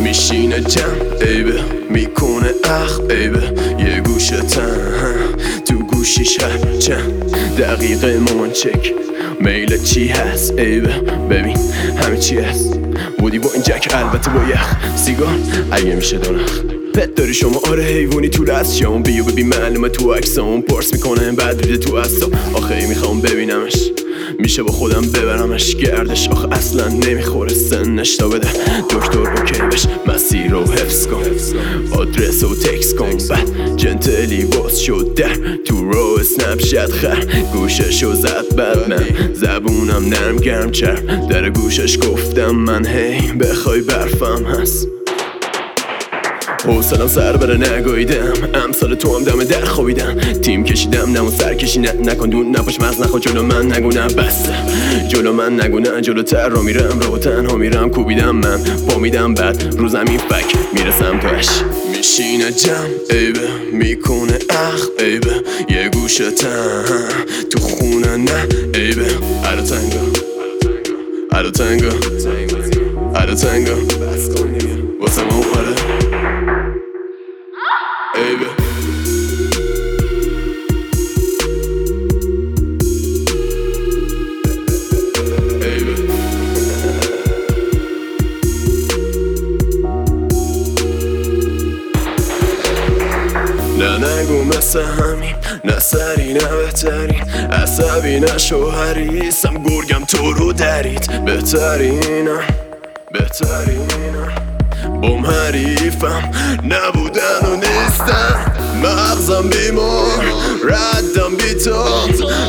میشینه جمع بیبه می‌کنه اخ بیبه یه گوشه تن تو گوشیش هر چند دقیقه مامان چک میل چی هست ایبه ببین همه چی هست. بودی با این جک البته با یخ. سیگار اگه میشه دونخ پت داری شما؟ آره حیوانی تو رست شام بیو ببین معلومه تو عکسام پرس می‌کنه بعد ریده تو اصلا آخه می‌خوام ببینمش. میشه با خودم ببرمش. گردش آخه اصلا نمی‌خوره. سنش تا بده دکتر اوکی بش مسیر رو حفظ کن. آدرس و تکس کن. بعد جنتلی باز شد در تو رو اسنپ شد خر. گوشش زد بعد من. زبونم نرم گرم چرم. در گوشش گفتم من هی بخوای برفم هست. حوصلم سر بره نگویدم. امثال تو هم دم در خوابیدم. تیم کشیدم نمو سر کشی نه نکن دون نپاش مز نخوا جلو من نگو نه بسته جلو من نگو نه جلو تر رو میرم. رو تنها میرم کوبیدم من. پا میدم بعد رو زمین فک. می‌رسم توش میشینه جمع عیبه می‌کنه اخ عیبه یه گوشه تو خونه نه عیبه ارو تنگو. ارو تنگو. ارو تنگو. واسه ما نگو مثل همین نه سری نه بهترین عصبی نه شوهریسم گرگم تو رو درید. بهترینم بهترینم. بوم حریفم نبودن و نیستم. مغزم بیمار ردم بی تو.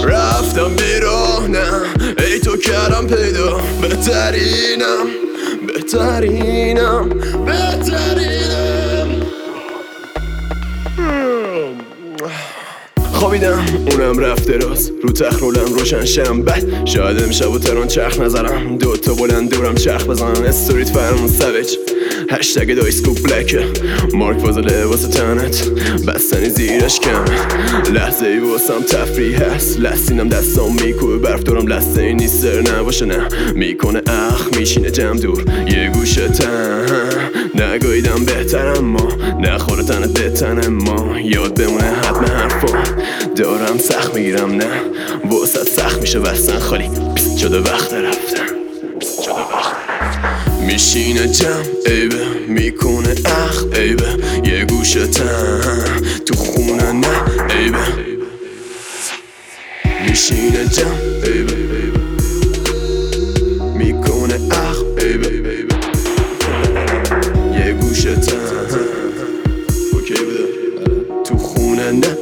رفتم بیراه نه. ای تو کردم پیدا. بهترینم بهترینم بهترینم. خوابیدم اونم رفته راست. رو تخرولم روشن شم. بعد شاید امشب و تران چرخ نظرم دو تا بلند دورم چرخ بزنم. استوریت فرمون سویج هشتگ دایسکوپ بلکه. مارک واسه لباس تنت. بستنی زیرش کم. لحظه ای واسم تفریح هست لسینم دستام میکوه برف دارم لحظه ای نیست. سر نباشه نه. می‌کنه اخ میشینه جمع دور. یه گوشه تن. نگاهیدم بهتر اما دارم سخت می‌گیرم نه؟ بوست سخت میشه بستن خالی. چه شده وقت رفتن. میشینه جم ایبه می‌کنه اخ ایبه یه گوشه تن. تو خونه نه ایبه میشینه جم ایبه می‌کنه اخ ایبه یه گوشه تن. تو خونه نه